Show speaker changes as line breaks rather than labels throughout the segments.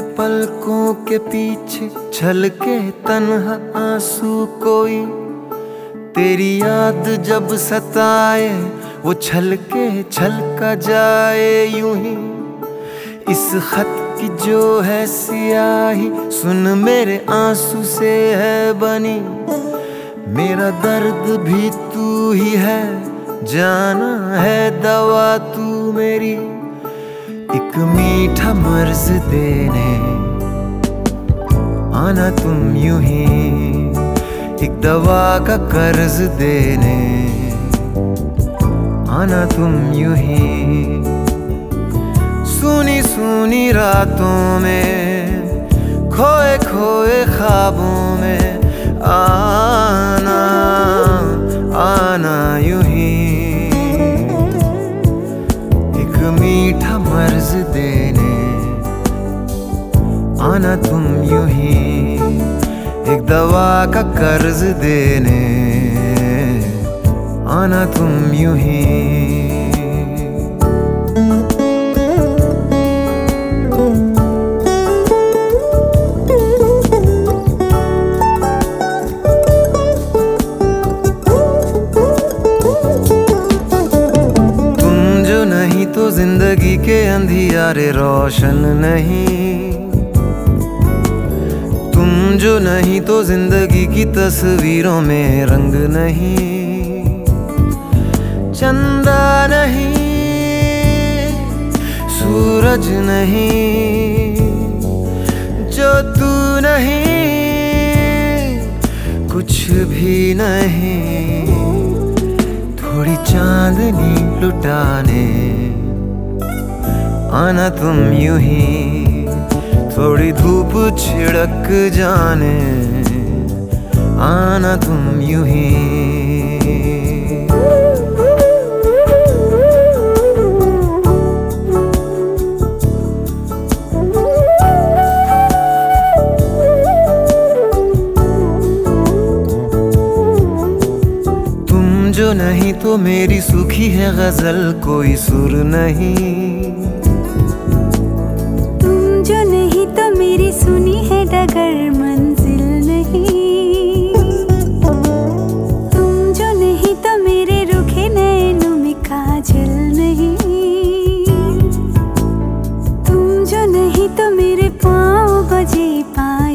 पलकों के पीछे छल के तनहा आँसू कोई। तेरी याद जब सताए, वो छल के छल का जाए यूँ ही। इस खत की जो है सियाही, सुन मेरे आँसू से है बनी। मेरा दर्द भी तू ही है, जाना है दवा तू मेरी। एक मीठा मर्ज देने। आना तुम यूँ ही, एक दवा का कर्ज देने। आना तुम यूँ ही सुनी सुनी रातों में खोए खोए ख्वाबों में आना आना तुम यूँ ही, एक दवा का कर्ज देने। आना तुम यूँ ही। तुम जो नहीं तो ज़िंदगी के अंधियारे, रोशन नहीं। जो नहीं तो ज़िंदगी की तस्वीरों में रंग नहीं। चंदा नहीं, सूरज नहीं जो तू नहीं, कुछ भी नहीं। थोड़ी चांदनी लुटाने, आना तुम यूँ ही। थोड़ी धूप छिड़क जाने, आना तुम यूँ ही। जो नहीं तो मेरी सुखी है गज़ल, कोई सुर नहीं।
सुनी है डगर मंजिल नहीं। तुम जो नहीं तो मेरे रुखे नैनों में काजल नहीं। तुम जो नहीं तो मेरे पाँव बजे पायल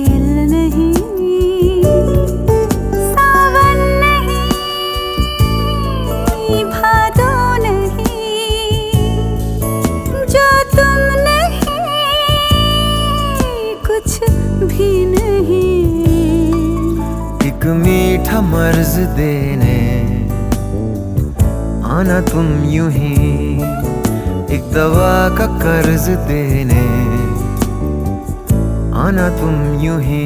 भी नहीं।
एक मीठा मर्ज देने आना तुम यूँ ही। एक दवा का कर्ज देने आना तुम यूँ ही।